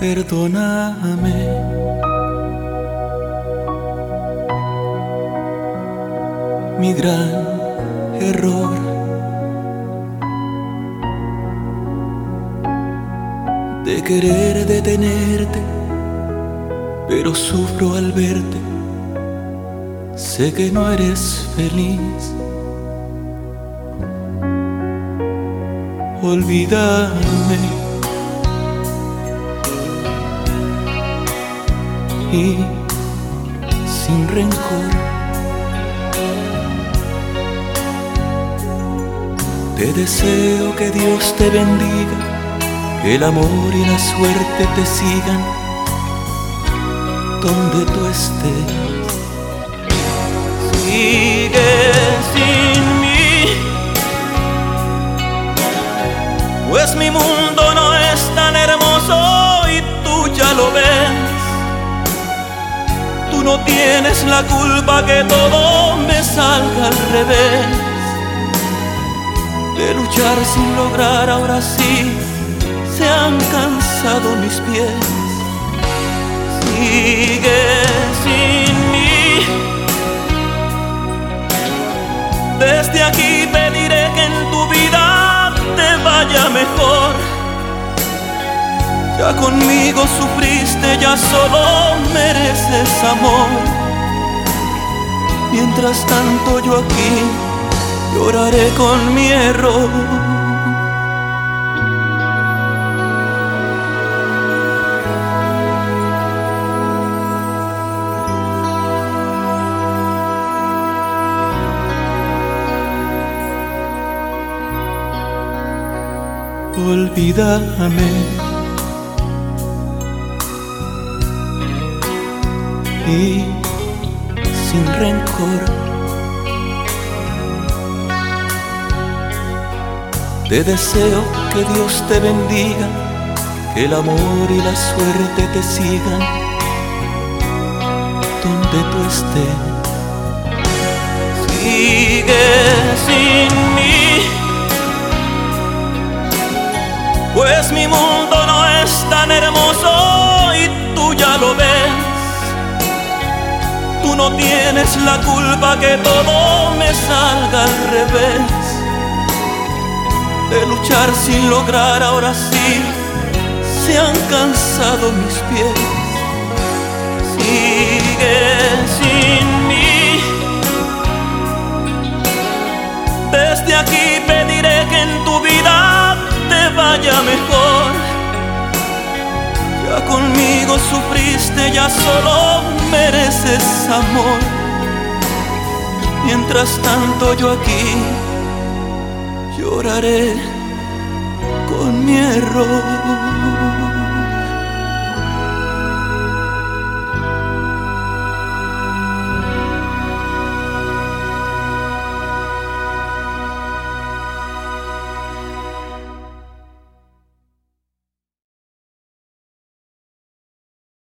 perdóname. Mi gran error. De querer detenerte, pero sufro al verte. Sé que no eres feliz. Olvídame. Y sin rencor. Te deseo que Dios te bendiga, que el amor y la suerte te sigan donde tú estés. Sigue sin tienes la culpa que todo me salga al revés. De luchar sin lograr, ahora sí se han cansado mis pies. Sigue sin mí. Desde aquí pediré que en tu vida te vaya mejor ya conmigo sufriste, ya solo mereces amor. Mientras tanto yo aquí lloraré con mi error. Olvídame y sin rencor. Te deseo que Dios te bendiga, que el amor y la suerte te sigan donde tú estés. Sigue sin no tienes la culpa que todo me salga al revés. De luchar sin lograr, ahora sí se han cansado mis pies. Sigue sin mí. Desde aquí pediré que en tu vida te vaya mejor. Ya conmigo sufriste, amor. Mientras tanto yo aquí lloraré con mi error.